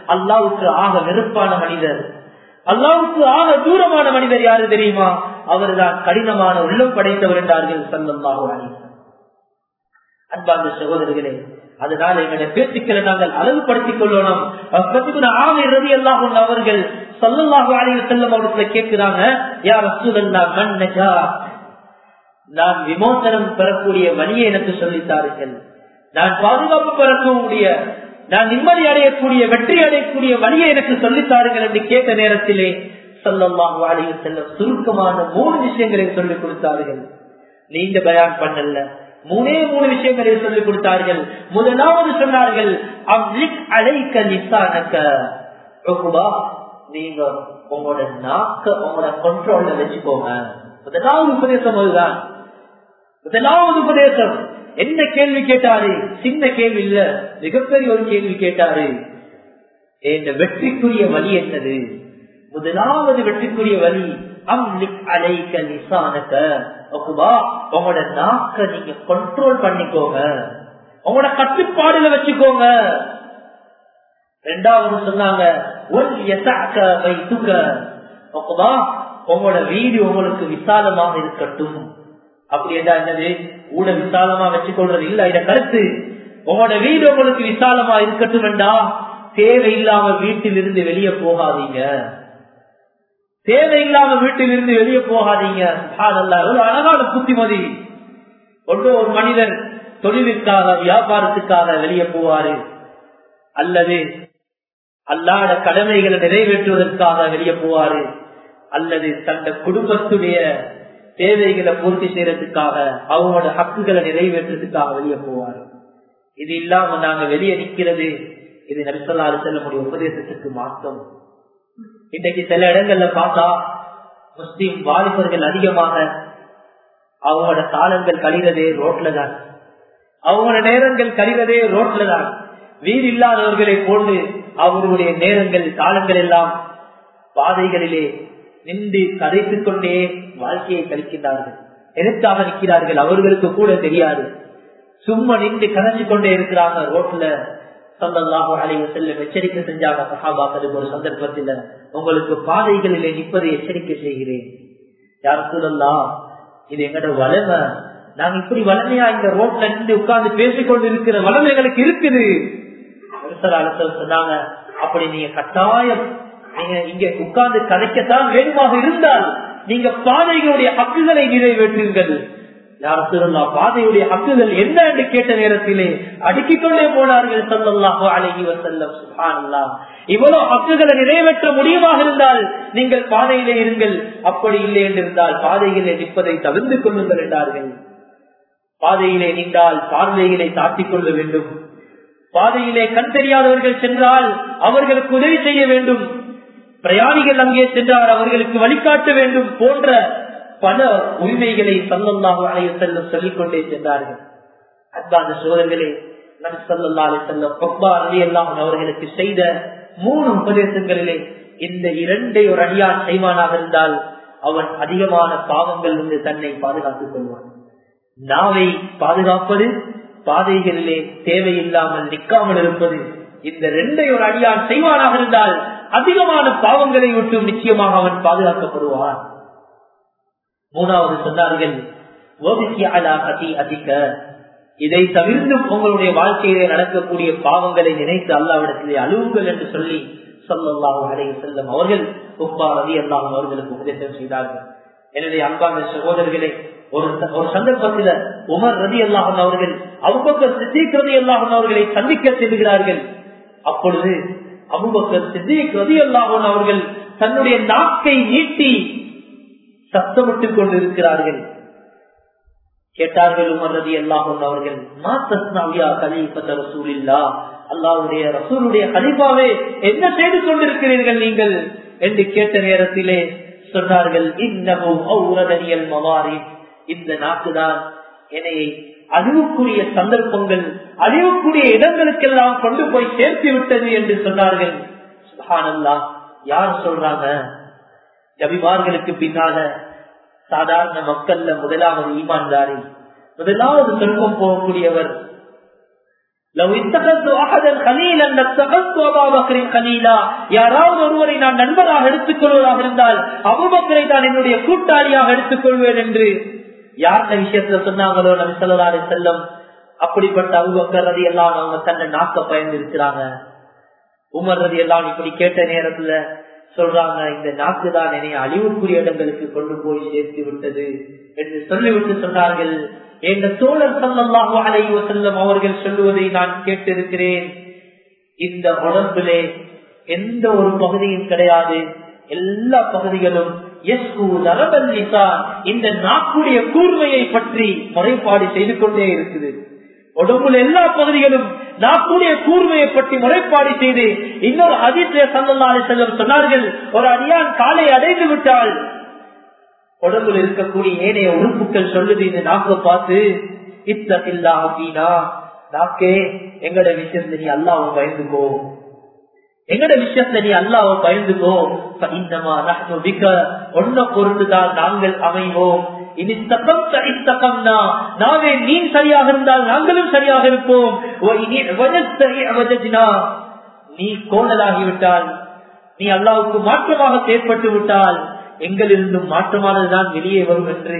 Speaker 1: அல்லாவுக்கு ஆக நெருப்பான மனிதர். அல்லாவுக்கு ஆக தூரமான மனிதர் யாரு தெரியுமா? அவர்தான் கடினமான உள்ளம் படைத்தவர் என்றார்கள் சல்லாஹு அன்பார்ந்த சகோதரர்களே அதனால எங்களுடைய பேச்சுக்களை நாங்கள் அளவுபடுத்திக் கொள்ளணும். அவர்கள் சொல்லலாக அழைய செல்லும் அவர்களை கேட்கிறாங்க யார் சூழல்லா மன்னஜா நான் விமோசனம் பெறக்கூடிய வழியை எனக்கு சொல்லித்தார்கள் நான் பாதுகாப்பு பெறக்கூடிய நான் நிம்மதி அடையக்கூடிய வெற்றி அடையக்கூடிய வழியை எனக்கு சொல்லித்தார்கள் என்று கேட்ட நேரத்திலே சொல்லமாக அழைய செல்லும் சுருக்கமான மூணு விஷயங்களை சொல்லிக் கொடுத்தார்கள். நீங்க பயான் பண்ணல மூணே மூணு விஷயங்களை சொல்லிக் கொடுத்தார்கள். முதலாவது சொன்னார்கள் அழைக்க நீங்க உங்களோட நாக்க உங்களோட கண்ட்ரோல்ல வச்சுக்கோங்க. முதலாவது உபதேசம் அதுதான். முதலாவது உபதேசம். என்ன கேள்வி கேட்டாரு? சின்ன கேள்வி இல்ல. மிகப்பெரிய ஒரு கேள்வி கேட்டாரு. இந்த வெற்றிக்குரிய வழி என்னது? முதலாவது வெற்றிக்குரிய வழி அம்லிக் அலைக்க நிசானக்க உங்களோட நாக்க நீங்க கண்ட்ரோல் பண்ணிக்கோங்க. உங்களோட கட்டுப்பாடுல வச்சுக்கோங்க. ரெண்டாவது சொன்னாங்க உங்களோட வீடு உங்களுக்கு விசாலமாக இருக்கட்டும். அப்படி என்னது? ஊட விசாலமா வச்சுக்கொள்றது இல்ல. இத கருத்து உங்களோட வீடு உங்களுக்கு விசாலமா இருக்கட்டும் வேண்டாம் தேவையில்லாம வீட்டில் இருந்து வெளியே போகாதீங்க. தேவையில்லாம வீட்டில் இருந்து வெளியே போகாதீங்க. ஒரு அழகான புத்திமதி. ஒன்று ஒரு மனிதர் தொழிலுக்காக வியாபாரத்துக்காக வெளியே போவாரு. அல்லது அல்லாத கடமைகளை நிறைவேற்றுவதற்காக வெளியே போவாரு. அல்லது தந்த குடும்பத்துடைய தேவைகளை பூர்த்தி செய்யறதுக்காக அவங்களோட ஹக்குகளை நிறைவேற்றுறதுக்காக வெளியே போவாரு. இது இல்லாம நாங்க வெளியே நிக்கிறது இது நரிசல்லாறு செல்லக்கூடிய உபதேசத்துக்கு மாற்றம் இன்றைக்கு சில இடங்கள்ல பார்த்தா முஸ்லீம் வாலிபர்கள் அதிகமாக அவங்களோட காலங்கள் கழிவதே ரோட்ல தான். அவங்களோட நேரங்கள் கழிவதே ரோட்ல தான். வீடு இல்லாதவர்களை போன்று அவர்களுடைய நேரங்கள் காலங்கள் எல்லாம் பாதைகளிலே நின்று கதைத்துக் கொண்டே வாழ்க்கையை கழிக்கின்றார்கள். எதிர்த்தாக நிற்கிறார்கள் அவர்களுக்கு கூட தெரியாது. சும்மா நின்று கதைச்சு கொண்டே இருக்கிறாங்க ரோட்ல. சந்தல்லாக அலைவ செல்லும் எச்சரிக்கை செஞ்சாங்க சஹாபாக்களுக்கு ஒரு சந்தர்ப்பத்தில். உங்களுக்கு பாதைகளிலே நிற்பதை எச்சரிக்கை செய்கிறேன். யார் சொல்லலாம் இது எங்கட வளமை நாங்க இப்படி வளமையா இந்த ரோட்ல நின்று உட்கார்ந்து பேசிக்கொண்டு இருக்கிற வளமை எங்களுக்கு இருக்குது. சொன்னாங்க அப்படி நீங்க கட்டாயம் நீங்க இங்க உட்கார்ந்து கதைக்கத்தான் வேணுமாக இருந்தால் நீங்க பாதைகளுடைய அக்குகளை நிறைவேற்றுங்கள். யார் பாதையுடைய ஹக்குகள் என்ன என்று கேட்ட நேரத்திலே அடுக்கிக் கொண்டே போனார்கள் சொல்லல்லாஹோ அழகி வசல்லம் சுஹானல்லா இவ்வளவு ஹக்குகளை நிறைவேற்ற முடியுமாக இருந்தால் நீங்கள் பாதையிலே இருங்கள். அப்படி இல்லை என்றிருந்தால் பாதையிலே நிற்பதை தவிர்த்து கொள்ளுங்கள் என்றார்கள். பாதையிலே நின்றால் பார்வையிலே தாட்டிக் கொள்ள வேண்டும். பாதையிலே கண் தெரியாதவர்கள் சென்றால் அவர்களுக்கு உதவி செய்ய வேண்டும். பிரயாணிகள் அங்கே சென்றால் அவர்களுக்கு வழிகாட்ட வேண்டும் போன்ற பல உரிமைகளை சல்லல்லாஹு அலைய செல்லும் சொல்லிக் கொண்டே சென்றார்கள். அன்பான சோதர்களே நபிசல்லா அலி செல்லம் பொப்பா அலி அவர்களுக்கு செய்த மூணு உபதேசங்களிலே இந்த இரண்டை ஒரு அடியான் செய்வானாக இருந்தால் அவன் அதிகமான பாவங்கள் இருந்து தன்னை பாதுகாத்துக் கொள்வான். நாவை பாதுகாப்பது பாதைகளிலே தேவையில்லாமல் நிற்காமல் இருப்பது இந்த ரெண்டை ஒரு அடியான் செய்வானாக இருந்தால் அதிகமான பாவங்களை விட்டு நிச்சயமாக அவன் பாதுகாக்கப்படுவான். மூணாவது சொன்னார்கள் அதிக இதை தவிர்த்து உங்களுடைய வாழ்க்கையிலே நடக்கக்கூடிய பாவங்களை நினைத்து அல்லாவிடத்திலே அழுவுங்கள் என்று சொல்லி சொல்லல்லாஹு அலைய செல்லும் அவர்கள் உப்பா ரவி அல்லாஹும் அவர்களுக்கு உபதேசம் செய்தார்கள். எனவே அன்பான சகோதரர்களே ஒரு ஒரு சந்தர்ப்பத்தில் உமர் ரதி அல்லாஹன் அவர்கள் அபுபக்கர் சித்திக் ரதி அல்லாஹன் அவர்களை சந்திக்க செல்கிறார்கள். அப்பொழுது அபுபக்கர் சித்திக் ரதி அல்லாஹன் அவர்கள் தன்னுடைய நாக்கை நீட்டி சத்தமிட்டுக் கொண்டிருக்கிறார்கள். கேட்டார்கள் உமர் ரதி அல்லாஹ் அவர்கள் மாத்தஸ்னாவியா கலீபத்த ரசூலில்லா அல்லாவுடைய ரசூலுடைய கலிபாவே என்ன செய்து கொண்டிருக்கிறீர்கள் நீங்கள்? என்று கேட்ட நேரத்திலே சொன்னார்கள் இன்னமும் ஔரதனியல் மவாரி இந்த நாக்குதான் என்னை அழிவுக்குரிய சந்தர்ப்பங்கள் அழிவுக்குரிய இடங்களுக்கெல்லாம் கொண்டு போய் சேர்த்து விட்டது என்று சொன்னார்கள். யார் சொல்றாங்க? ஜபிமார்களுக்கு பின்னால சாதாரண மக்கள்ல முதலாவது ஈமான்தாரி முதலாவது சொர்க்கம் போகக்கூடியவர். யாராவது ஒருவரை நான் நண்பராக எடுத்துக் கொள்வதாக இருந்தால் அபுபக்கரை தான் என்னுடைய கூட்டாளியாக எடுத்துக் கொள்வேன் என்று யார் இந்த விஷயத்துல சொன்னாங்களோ நபி சொல்லலாறு செல்லம் அப்படிப்பட்ட அபுபக்கர் ரதி எல்லாம் அவங்க தன்னை நாக்க பயந்து இருக்கிறாங்க. உமர் ரதி எல்லாம் இப்படி கேட்ட நேரத்துல சொல்றாங்க இந்த நாக்கு தான் என்னை அழிவுக்குரிய இடங்களுக்கு கொண்டு போய் சேர்த்து விட்டது என்று சொல்லிவிட்டு சொன்னார்கள். என்ற தோழர் சல்லாஹு அலைவ செல்லும் அவர்கள் சொல்லுவதை நான் கேட்டிருக்கிறேன். இந்த உடம்பிலே எந்த ஒரு பகுதியும் கிடையாது. எல்லா பகுதிகளும் இந்த நாக்குடைய கூர்மையை பற்றி முறைப்பாடு செய்து கொண்டே இருக்குது. உடம்புல எல்லா பகுதிகளும் நாக்குடைய கூர்மையை பற்றி முறைப்பாடு செய்து இன்னொரு அதிசய சல்லல்லாரி செல்லம் சொன்னார்கள் ஒரு அடியான் காலை அடைந்து விட்டால் உடம்புல இருக்கக்கூடிய ஏனைய உறுப்புகள் சொல்லுது இந்த நாக்கை பார்த்து இல்லா அப்படின்னா நாக்கே எங்கட விஷயத்த நீ அல்லாவும் பயந்துக்கோ. எங்கட விஷயத்த நீ அல்லாவும் பயந்துக்கோ. இன்னமா ஒன்ன பொருந்துதான் நாங்கள் அமைவோம். இனி நீ சரியாக இருந்தால் நாங்களும் சரியாக இருப்போம். நீ கோணலாகிவிட்டால் நீ அல்லாவுக்கு மாற்றமாக செயற்பட்டு விட்டால் எங்களிருந்தும் மாற்றமானதுதான் வெளியே வரும் என்று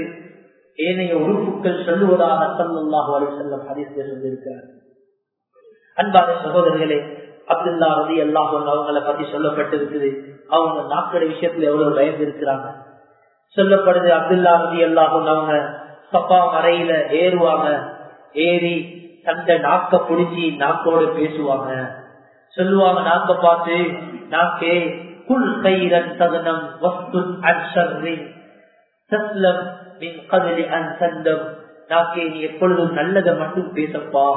Speaker 1: ஏனைய உறுப்புகள் சொல்லுவதாக சல்லாஹு அலி செல்லம் ஹரிசிருந்திருக்கிறார் அன்பான சகோதரர்களே அப்துல்லா ரதி அல்லாஹ் அவங்களை பத்தி சொல்லப்பட்டிருக்குது. அவங்க நாக்கடை விஷயத்துல எவ்வளவு பயந்து இருக்கிறாங்க. சொல்லப்படுது அப்துல்லா ரதி அல்லாஹும் அவங்க சப்பா மறையில ஏறுவாங்க. ஏறி தந்த நாக்க புடிச்சி நாக்கோடு பேசுவாங்க. சொல்லுவாங்க நாக்க பார்த்து நாக்கே குல் கைரன் சதனம் வஸ்து அன்சர்ரின் தஸ்லம் மின் கதலி அன் சந்தம் நாக்கே நீ எப்பொழுதும் நல்லதை மட்டும் பேசப்பா.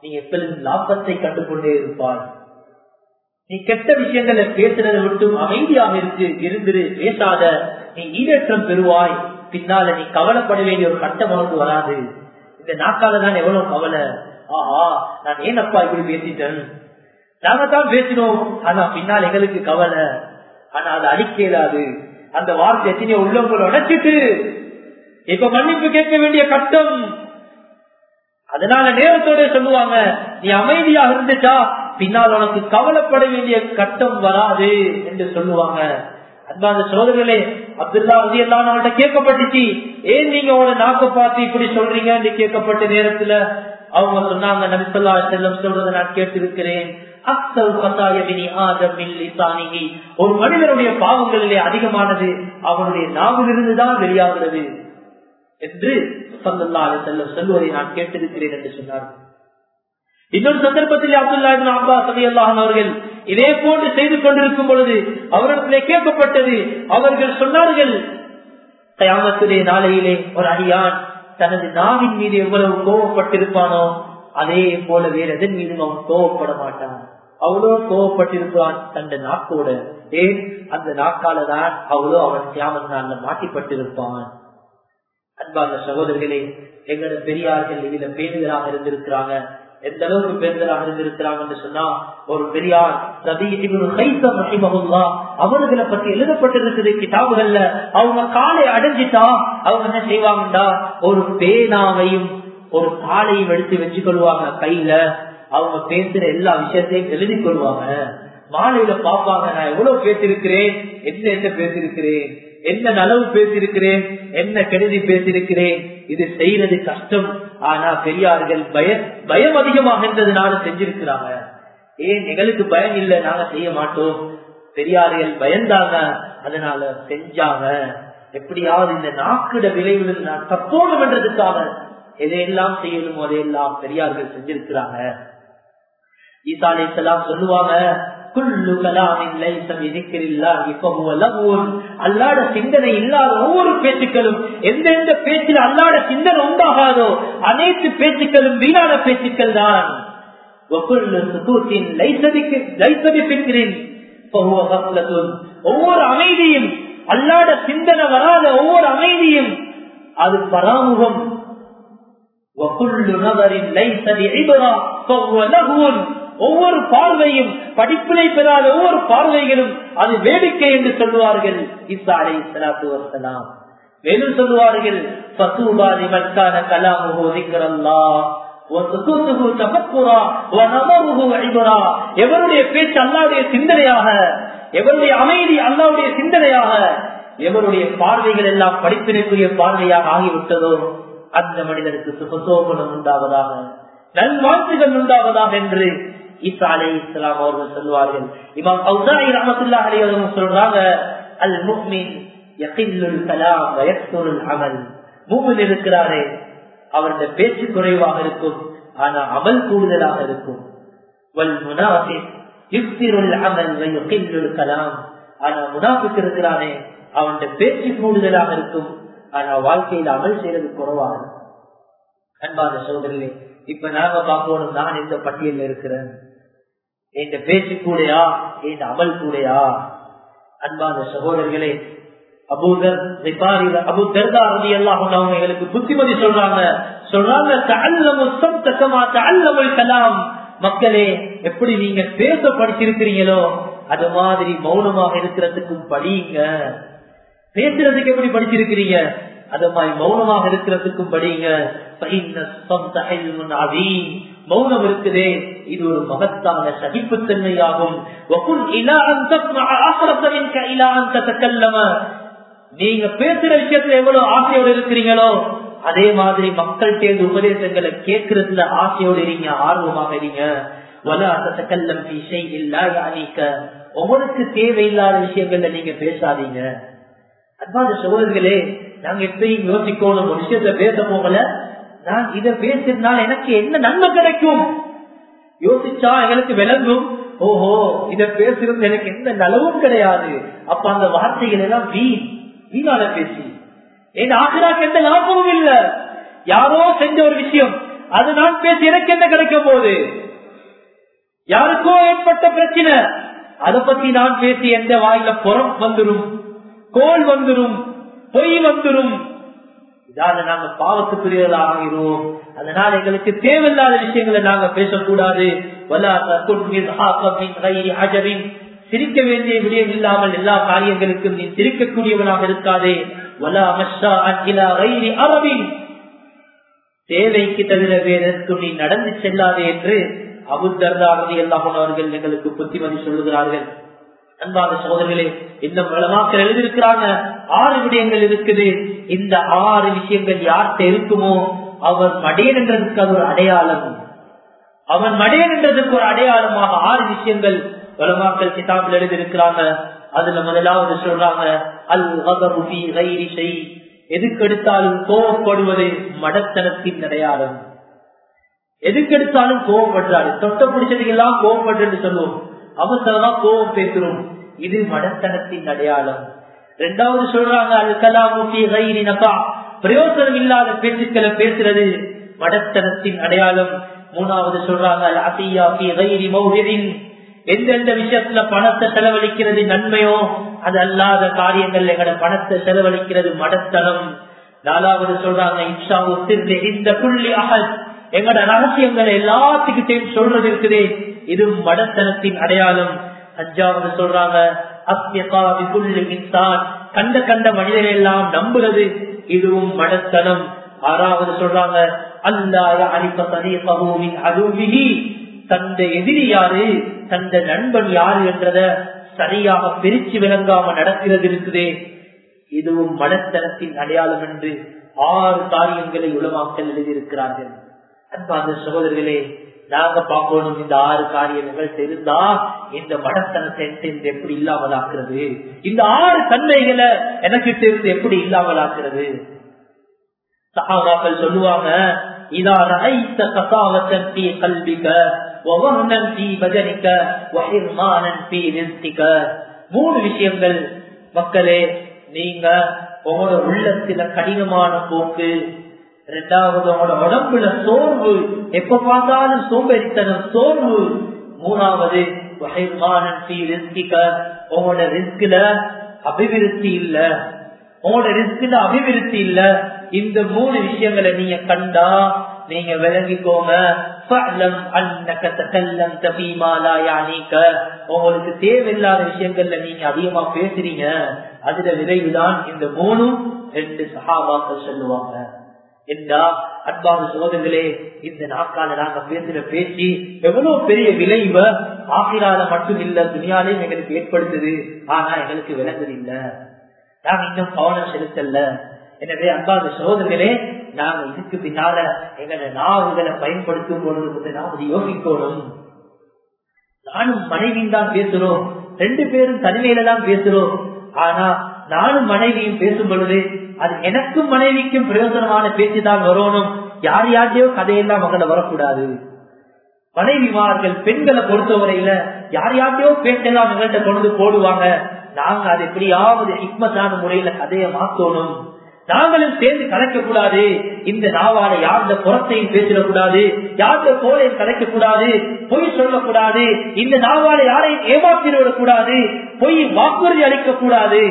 Speaker 1: நீ எப்பொழுதும் லாபத்தை கண்டுகொண்டே இருப்பாய். நீ கெட்ட விஷயங்களை பேசுறதை விட்டும் அமைதியாக இருக்கு இருந்து பேசாத. நீ ஈடேற்றம் பெறுவாய். பின்னால நீ கவலைப்பட வேண்டிய ஒரு கட்டம் உனக்கு வராது. இந்த நாக்கால தான் எவ்வளவு கவலை. ஆஹா நான் ஏன் அப்பா இப்படி பேசிட்டேன்? நாங்க தான் பேசினோம். ஆனா பின்னால் எங்களுக்கு கவலை. ஆனா அது அடிக்க இயலாது அந்த வார்த்தை எத்தனையோ உள்ளவங்களை உடைச்சிட்டு இப்ப மன்னிப்பு கேட்க வேண்டிய கட்டம். அதனால நேரத்தோட சொல்லுவாங்க நீ அமைதியாக இருந்துச்சா? பின்னால் உனக்கு கவலைப்பட வேண்டிய கட்டம் வராது என்று சொல்லுவாங்க. அன்பான சோதர்களே அப்துல்லா ரதி எல்லாம் கேட்கப்பட்டுச்சு. ஏன் நீங்க உன நாக்க பார்த்து இப்படி சொல்றீங்கன்னு கேட்கப்பட்ட நேரத்துல அவங்க சொன்னாங்க நபிசல்லா செல்லம் சொல்றதை நான் கேட்டிருக்கிறேன். ஒரு மனிதனுடைய பாவங்களிலே அதிகமானது அவனுடைய நாவிலிருந்து தான் வெளியாகிறது என்று சல்லல்லா செல்லம் சொல்வதை நான் கேட்டிருக்கிறேன் என்று சொன்னார் இன்னொரு சந்தர்ப்பத்தில் அப்துல்லா அப்பா சதி அல்லாஹன் அவர்கள் இதே போன்று செய்து கொண்டிருக்கும் பொழுது அவர்களிடத்திலே கேட்கப்பட்டது அவர்கள் சொன்னார்கள் கயாமத்துடைய நாளையிலே ஒரு அடியான் தனது நாவின் மீது எவ்வளவு கோவப்பட்டிருப்பானோ அதே போல வேற எதன் மீதும் அவன் கோவப்பட மாட்டான். அவ்வளோ கோவப்பட்டிருப்பான் தந்த நாக்கோட. ஏன்? அந்த நாக்கால தான் அவ்வளோ அவன் தியாமன் நாள்ல மாட்டிப்பட்டிருப்பான். அன்பான சகோதரர்களே எங்களோட பெரியார்கள் இதுல பேணுதலாக இருந்திருக்கிறாங்க. எந்த அளவுக்கு பேருதலாக இருந்திருக்கிறாங்க என்று சொன்னா ஒரு பெரியார் அவர்களை பத்தி எழுதப்பட்டிருக்குது கிதாபுகள்ல. அவங்க காலை அடைஞ்சிட்டா அவங்க என்ன செய்வாங்கடா ஒரு பேனாவையும் ஒரு காலையும் எடுத்து வச்சு கொள்வாங்க கையில. அவங்க பேசுற எல்லா விஷயத்தையும் எழுதி கொள்வாங்க. மாலையில பாப்பாங்க நான் எவ்வளவு பேசிருக்கிறேன் என்ன என்ன பேசிருக்கிறேன் என்ன நலவு பேசிருக்கிறேன் என்ன கெடுதி பேசிருக்கிறேன் இது செய்யறது கஷ்டம். ஆனா பெரியார்கள் பய பயம் அதிகமாக இருந்ததுனால செஞ்சிருக்கிறாங்க. ஏன் எங்களுக்கு பயம் இல்லை நாங்க செய்ய மாட்டோம். பெரியார்கள் பயந்தாங்க அதனால செஞ்சாங்க. எப்படியாவது இந்த நாக்கிட விளைவில் நான் தப்போடும் என்றதுக்காக எதையெல்லாம் செய்யணுமோ அதையெல்லாம் பெரியார்கள் செஞ்சிருக்கிறாங்க. ஈசா அலிசல்லாம் சொல்லுவாங்க அல்லாட சிந்தனை இல்லாத ஒவ்வொரு பேச்சுக்களும் எந்தெந்த பேச்சில் அல்லாட சிந்தனை உண்டாகாதோ அனைத்து பேச்சுக்களும் வீணான பேச்சுக்கள் தான். ஒவ்வொரு அமைதியும் அல்லாட சிந்தனை வராத ஒவ்வொரு அமைதியும் அது பராமுகம். ஒவ்வொரு பார்வையும் படிப்பினை பெறாத ஒவ்வொரு பார்வைகளும் அது வேடிக்கை என்று சொல்லுவார்கள். இசா அலை சலாத்து வசலாம் மேலும் சொல்லுவார்கள் பசுபாதி மக்கான எவருடைய பேச்சு அல்லாவுடைய சிந்தனையாக எவருடைய அமைதி அல்லாவுடைய சிந்தனையாக எவருடைய பார்வைகள் எல்லாம் படிப்பினைக்குரிய பார்வையாக ஆகிவிட்டதோ அந்த மனிதனுக்கு சுகசோபனம் உண்டாவதாக நல்வாழ்த்துகள் உண்டாவதாக என்று ஈசா அலை இஸ்லாம் அவர்கள் சொல்லுவார்கள். இமாம் அவுசாயி ரஹமத்துல்லா அலி அவர்கள் சொல்றாங்க அல் முஹ்மின் யகில்லுல் கலாம் வயசுல் அமல். மூமின் இருக்கிறாரே அவருடைய பேச்சு குறைவாக இருக்கும் ஆனா அமல் கூடுதலாக இருக்கும். வல் முனாஃபிக் யுக்திருல் அமல் வயுகில்லுல் கலாம். ஆனா முனாஃபிக் இருக்கிறானே அவனுடைய பேச்சு கூடுதலாக இருக்கும் ஆனா வாழ்க்கையில் அமல் செய்யறது குறைவாக இருக்கும். அன்பான சோதரிலே இப்ப நாங்க பார்க்கணும் நான் இந்த பட்டியலில் இருக்கிறேன்? இந்த பேச்சு கூடையா? இந்த அமல் கூடையா? அன்பான சகோதரர்களே அபூதர் அபு தர்தா ரதி எல்லாம் அவங்க எங்களுக்கு புத்திமதி சொல்றாங்க. சொல்றாங்க கலாம். மக்களே எப்படி நீங்க பேச படிச்சிருக்கிறீங்களோ அது மாதிரி மௌனமாக இருக்கிறதுக்கும் படியுங்க. பேசுறதுக்கு எப்படி படிச்சிருக்கிறீங்க? அதமாய் மாதிரி மௌனமாக இருக்கிறதுக்கும் படிங்க. மௌனம் இருக்குதே. இது ஒரு மகத்தான சகிப்புத்தன்மையாகும். நீங்க பேசுற விஷயத்துல எவ்வளவு ஆசையோடு இருக்கிறீங்களோ அதே மாதிரி மக்கள் தேர்ந்து உபதேசங்களை கேட்கறதுல ஆசையோடு இருங்க ஆர்வமாக இருங்க. உங்களுக்கு தேவையில்லாத விஷயங்கள்ல நீங்க பேசாதீங்க. அன்பான சோழர்களே நாங்க எப்பயும் யோசிக்கணும்? ஒரு விஷயத்த பேச போகல நான் இதை பேசினால எனக்கு என்ன நன்மை கிடைக்கும்? யோசிச்சா எங்களுக்கு விளங்கும். ஓஹோ இத பேசுறது எனக்கு எந்த நலவும் கிடையாது. அப்ப அந்த வார்த்தைகள் எல்லாம் வீண். வீணால பேசி என் ஆகிராக்கு எந்த லாபமும் இல்ல. யாரோ செஞ்ச ஒரு விஷயம். அது நான் பேசி எனக்கு என்ன கிடைக்க போகுது? யாருக்கோ ஏற்பட்ட பிரச்சனை. அதை பத்தி நான் பேசி எந்த வாயில புறம் வந்துடும் கோல் வந்துடும் பொய் வந்துடும் இதால நாங்க பாவத்துக்குரியதாக ஆகிறோம் அதனால எங்களுக்கு தேவையில்லாத விஷயங்களை நாங்க பேசக்கூடாது. சிரிக்க வேண்டிய விடயம் இல்லாமல் எல்லா காரியங்களுக்கும் நீ சிரிக்கக்கூடியவனாக இருக்காதே. தேவைக்கு தவிர வேறெதுக்கும் நீ நடந்து செல்லாதே என்று அபுத்தர்தாரதி எல்லாம் அவர்கள் எங்களுக்கு புத்திமதி சொல்லுகிறார்கள். அன்பான சோதனைகளே இந்த வளமாக்கள் எழுதியிருக்கிறாங்க. ஆறு விடயங்கள் இருக்குது. இந்த ஆறு விஷயங்கள் யார்கிட்ட இருக்குமோ அவர் மடையன் என்றதுக்கு அது ஒரு அடையாளம். அவன் மடையன் என்றதுக்கு ஒரு அடையாளமாக ஆறு விஷயங்கள் வளமாக்கள் கிதாபில் எழுதியிருக்கிறாங்க. அதுல முதலாவது சொல்றாங்க அல் வகை எதுக்கெடுத்தாலும் கோவப்படுவது மடத்தனத்தின் அடையாளம். எதுக்கெடுத்தாலும் கோவப்படுறாரு. தொட்ட பிடிச்சதுக்கெல்லாம் கோவப்படுன்னு சொல்லுவோம். அவசரமா கோபம் பேசுறோம். இது மடத்தனத்தின் அடையாளம். ரெண்டாவது சொல்றாங்க அது கலாமுகி பிரயோசனம் இல்லாத பேச்சுக்களை பேசுறது மடத்தனத்தின் அடையாளம். மூணாவது சொல்றாங்க எந்தெந்த விஷயத்துல பணத்தை செலவழிக்கிறது நன்மையோ அது அல்லாத காரியங்கள் எங்கட பணத்தை செலவழிக்கிறது மடத்தனம் நாலாவது சொல்றாங்க இப்ஷாவு இந்த புள்ளி அகல் எங்கட ரகசியங்களை எல்லாத்துக்கிட்டையும் சொல்றது இருக்குதே. இது மடத்தனத்தின் அடையாளம். அஞ்சாவது சொல்றாங்க இன்சான். கண்ட கண்ட மனிதர்கள் எல்லாம் நம்புறது இதுவும் மடத்தனம் ஆறாவது சொல்றாங்க அல்லாய அலிபசனின் அதுவிகி தந்த எதிரி யாரு? தந்த நண்பன் யாரு என்றத சரியாக பிரிச்சு விளங்காம நடக்கிறது இருக்குதே. இதுவும் மடத்தனத்தின் அடையாளம் என்று ஆறு காரியங்களை உலமாக்கல் எழுதியிருக்கிறார்கள். அன்பார்ந்த சகோதரர்களே நாங்க பார்க்கணும் இந்த ஆறு காரியங்கள் தெரிந்தா இந்த மனத்தனத்தை எப்படி இல்லாமலாக்குறது? இந்த ஆறு தன்மைகளை எனக்கு தெரிந்து எப்படி இல்லாமலாக்குறது? சகாபாக்கள் சொல்லுவாங்க இதா ரஹைத்த கசாவத்தன் தீ கல்விக்க ஒவ்வொன்னம் தீ பஜனிக்க வகிர்மானன் தீ மூணு விஷயங்கள் மக்களே நீங்க உங்களோட உள்ளத்தில கடினமான போக்கு இரண்டாவது அவனோட உடம்புல சோர்வு. எப்ப பார்த்தாலும் சோம்பேறித்தனம் சோர்வு. மூணாவது உங்களோட ரிஸ்க்ல அபிவிருத்தி இல்ல. உங்களோட ரிஸ்க்ல அபிவிருத்தி இல்ல. இந்த மூணு விஷயங்களை நீங்க கண்டா நீங்க விளங்கிக்கோங்க. உங்களுக்கு தேவையில்லாத விஷயங்கள்ல நீங்க அதிகமா பேசுறீங்க. அதுல விரைவுதான் இந்த மூணும் ரெண்டு சகாபாக்கள் சொல்லுவாங்க. என்றா? அன்பான சோதர்களே இந்த நாட்கால நாங்க பேசுற பேச்சு எவ்வளவு பெரிய விளைவ ஆகிரால மட்டும் இல்ல துணியாலையும் எங்களுக்கு ஏற்படுத்துது. ஆனா எங்களுக்கு விளங்குது இல்ல. நாங்க இன்னும் கவனம் செலுத்தல. எனவே அன்பான சோதர்களே நாங்க இதுக்கு பின்னால எங்களை நாவுகளை பயன்படுத்தும் பொழுது நாம் அது யோசிக்கணும். நானும் மனைவியும் தான் பேசுறோம். ரெண்டு பேரும் தனிமையில தான் பேசுறோம். ஆனா நானும் மனைவியும் பேசும் பொழுது அது எனக்கும் மனைவிக்கும் பிரயோஜனமான பேச்சு தான் வரணும். யார் யாரையோ கதையெல்லாம் மகளை வரக்கூடாது. மனைவிமார்கள் பெண்களை பொறுத்தவரையில யார் யார்டையோ பேச்செல்லாம் எங்கள்கிட்ட கொண்டு போடுவாங்க. நாங்க அது எப்படியாவது இக்மத்தான முறையில கதையை மாத்தோணும். நாங்களும் சேர்ந்து கலைக்க கூடாது இந்த நாவால யார்த புறத்தையும் பேசிடக்கூடாது. யார்த கோலையும் கலைக்க கூடாது பொய் சொல்லக்கூடாது. இந்த நாவால யாரையும் ஏமாற்றிவிடக் கூடாது பொய் வாக்குறுதி அளிக்க கூடாது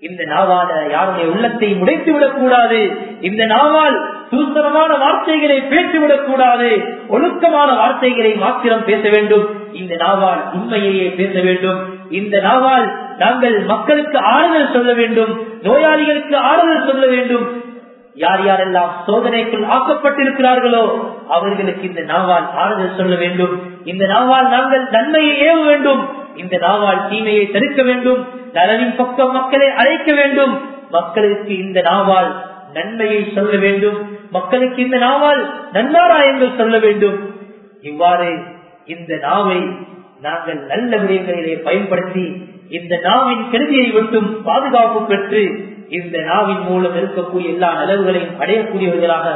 Speaker 1: இந்த நாவால யாருடைய உள்ளத்தை முடைத்து விடக்கூடாது இந்த நாவால் சூசரமான வார்த்தைகளை பேசிவிடக் கூடாது. ஒழுக்கமான வார்த்தைகளை மாத்திரம் பேச வேண்டும். இந்த நாவால் உண்மையிலேயே பேச வேண்டும். இந்த நாவால் நாங்கள் மக்களுக்கு ஆறுதல் சொல்ல வேண்டும். நோயாளிகளுக்கு ஆறுதல் சொல்ல வேண்டும். யார் யாரெல்லாம் சோதனைக்குள் ஆக்கப்பட்டிருக்கிறார்களோ அவர்களுக்கு இந்த நாவால் ஆறுதல் சொல்ல வேண்டும். இந்த நாவால் நாங்கள் நன்மையை ஏவ வேண்டும். இந்த நாவால் தீமையை தடுக்க வேண்டும் நலனின் பக்கம் மக்களை அழைக்க வேண்டும். மக்களுக்கு இந்த நாவால் நன்மையை சொல்ல வேண்டும். மக்களுக்கு இந்த நாவால் நன்மாராயங்கள் சொல்ல வேண்டும். இவ்வாறு இந்த நாவை நாங்கள் நல்ல விடயங்களிலே பயன்படுத்தி இந்த நாவின் கருதியை விட்டும் பாதுகாப்பு பெற்று இந்த நாவின் மூலம் இருக்கக்கூடிய எல்லா நலவுகளையும் அடையக்கூடியவர்களாக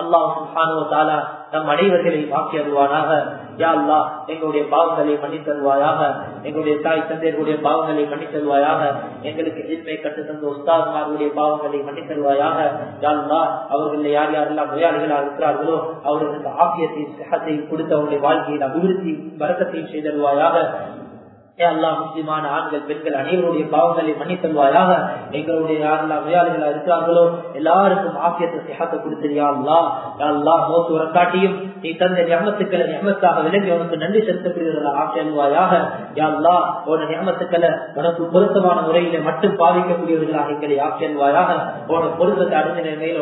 Speaker 1: அல்லாஹ் சுஹானோ தாலா நம் அனைவர்களை வாக்கி அருவானாக யா அல்லா எங்களுடைய பாவங்களை மன்னித்தருவாயாக எங்களுடைய தாய் தந்தையர்களுடைய பாவங்களை மன்னித்தருவாயாக எங்களுக்கு இன்மை கட்டு தந்த உஸ்தாதுமார்களுடைய பாவங்களை மன்னித்தருவாயாக யா அல்லா அவர்கள் யார் யாரெல்லாம் நோயாளிகளாக இருக்கிறார்களோ அவர்களுக்கு ஆக்கியத்தையும் சிகத்தையும் கொடுத்து அவருடைய வாழ்க்கையில் அபிவிருத்தி வரக்கத்தையும் செய்தருவாயாக எல்லாம் முஸ்லிமான ஆண்கள் பெண்கள் அனைவருடைய பாவங்களை மன்னித்தல்வாயாக எங்களுடைய யாரெல்லாம் நோயாளிகளா இருக்கிறார்களோ எல்லாருக்கும் ஆக்கியத்தை சிகத்தை கொடுத்தியா அல்லா அல்லா மோத்து நீ தந்த நியமத்துக்களை நியமத்தாக விலகி உனக்கு நன்றி செலுத்தப்படுகிறதா ஆக்கியல்வாயாக யாழ்லா உன நியமத்துக்களை உனக்கு பொருத்தமான முறையில மட்டும் பாதிக்கக்கூடியவர்களாக எங்களை ஆக்கியல்வாயாக உன பொருத்தத்தை அடைந்த நிலைமையில